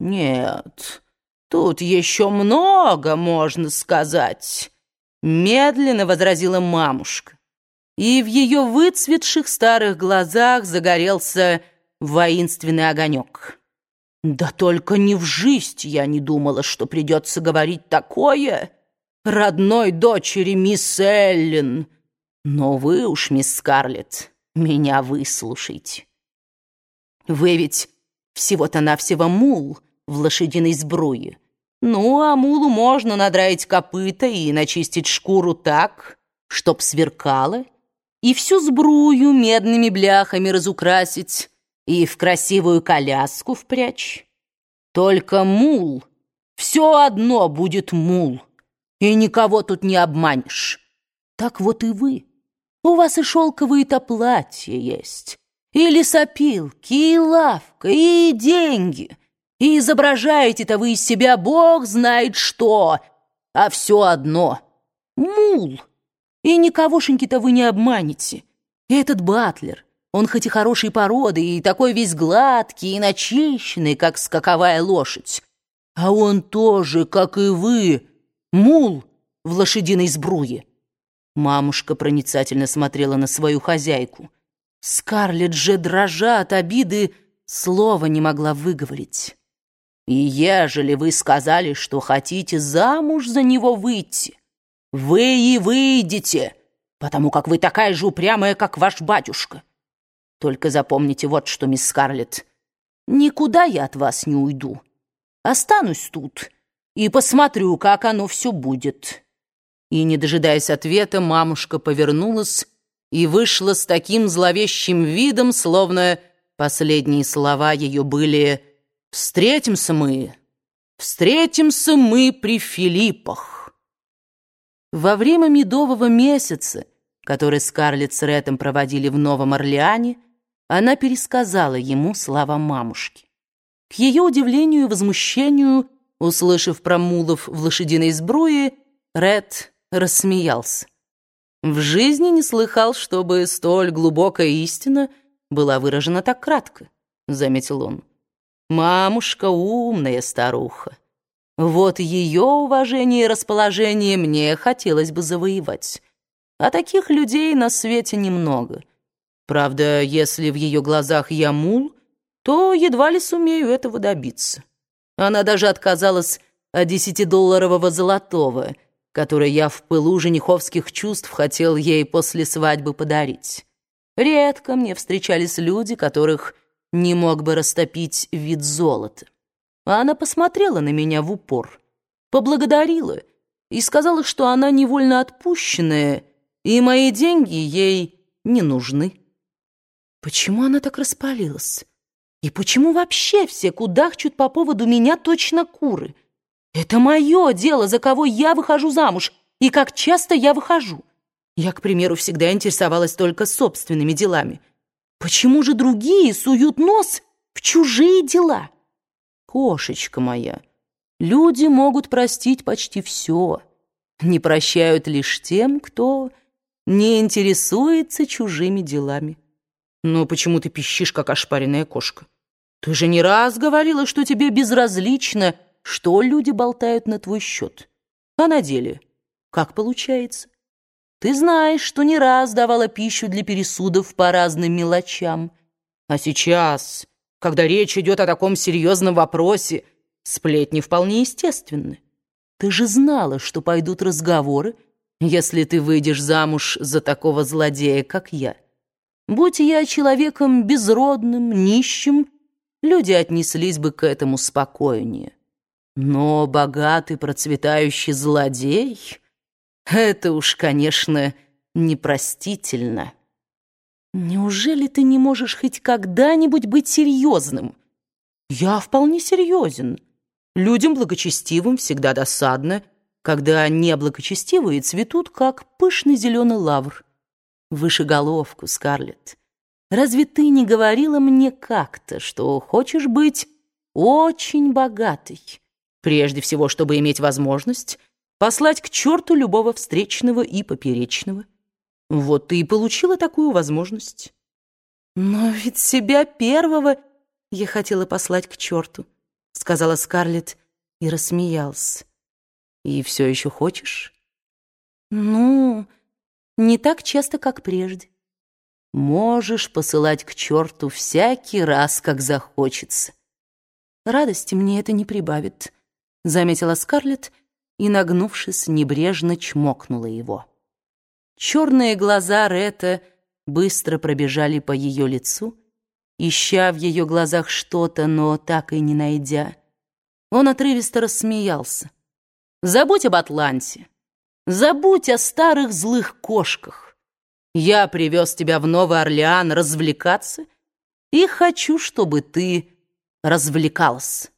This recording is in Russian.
Нет, тут еще много можно сказать, медленно возразила мамушка. И в ее выцветших старых глазах загорелся воинственный огонек. Да только не в жизнь я не думала, что придется говорить такое родной дочери мисс Эллен. Но вы уж, мисс Скарлетт, меня выслушайте. Вы ведь всего-то навсего мул в лошадиной сбруе. Ну, а мулу можно надраить копыта и начистить шкуру так, чтоб сверкало, и всю сбрую медными бляхами разукрасить, и в красивую коляску впрячь. Только мул, все одно будет мул, и никого тут не обманешь. Так вот и вы. У вас и шелковые-то платья есть, и лесопилки, и лавка, и деньги. И изображаете-то вы из себя бог знает что, а все одно — мул. И никогошеньки-то вы не обманете. Этот батлер, он хоть и хорошей породы, и такой весь гладкий, и начищенный, как скаковая лошадь, а он тоже, как и вы, мул в лошадиной сбруе. Мамушка проницательно смотрела на свою хозяйку. Скарлетт же, дрожа от обиды, слова не могла выговорить. «И ежели вы сказали, что хотите замуж за него выйти, вы и выйдете, потому как вы такая же упрямая, как ваш батюшка. Только запомните вот что, мисс Скарлетт, никуда я от вас не уйду. Останусь тут и посмотрю, как оно все будет». И, не дожидаясь ответа, мамушка повернулась и вышла с таким зловещим видом, словно последние слова ее были «Встретимся мы, встретимся мы при Филиппах». Во время медового месяца, который Скарлетт с Рэтом проводили в Новом Орлеане, она пересказала ему слова мамушки. К ее удивлению и возмущению, услышав про мулов в лошадиной сбруе, Ред рассмеялся. В жизни не слыхал, чтобы столь глубокая истина была выражена так кратко, заметил он. Мамушка умная старуха. Вот ее уважение и расположение мне хотелось бы завоевать. А таких людей на свете немного. Правда, если в ее глазах я мул, то едва ли сумею этого добиться. Она даже отказалась от десятидолларового золотого — который я в пылу жениховских чувств хотел ей после свадьбы подарить. Редко мне встречались люди, которых не мог бы растопить вид золота. А она посмотрела на меня в упор, поблагодарила и сказала, что она невольно отпущенная, и мои деньги ей не нужны. Почему она так распалилась? И почему вообще все кудахчут по поводу меня точно куры — это мое дело, за кого я выхожу замуж и как часто я выхожу. Я, к примеру, всегда интересовалась только собственными делами. Почему же другие суют нос в чужие дела? Кошечка моя, люди могут простить почти все. Не прощают лишь тем, кто не интересуется чужими делами. Но почему ты пищишь, как ошпаренная кошка? Ты же не раз говорила, что тебе безразлично — что люди болтают на твой счет. А на деле как получается? Ты знаешь, что не раз давала пищу для пересудов по разным мелочам. А сейчас, когда речь идет о таком серьезном вопросе, сплетни вполне естественны. Ты же знала, что пойдут разговоры, если ты выйдешь замуж за такого злодея, как я. Будь я человеком безродным, нищим, люди отнеслись бы к этому спокойнее. Но богатый процветающий злодей — это уж, конечно, непростительно. Неужели ты не можешь хоть когда-нибудь быть серьезным? Я вполне серьезен. Людям благочестивым всегда досадно, когда неблагочестивые цветут, как пышный зеленый лавр. Выше головку, Скарлетт. Разве ты не говорила мне как-то, что хочешь быть очень богатой? Прежде всего, чтобы иметь возможность послать к черту любого встречного и поперечного. Вот ты и получила такую возможность. Но ведь себя первого я хотела послать к черту, сказала Скарлетт и рассмеялся. «И все еще хочешь?» «Ну, не так часто, как прежде». «Можешь посылать к черту всякий раз, как захочется». «Радости мне это не прибавит», — заметила Скарлетт и, нагнувшись, небрежно чмокнула его. Черные глаза Ретта быстро пробежали по ее лицу, ища в ее глазах что-то, но так и не найдя. Он отрывисто рассмеялся. «Забудь об Атланте. Забудь о старых злых кошках. Я привез тебя в Новый Орлеан развлекаться и хочу, чтобы ты развлекалась».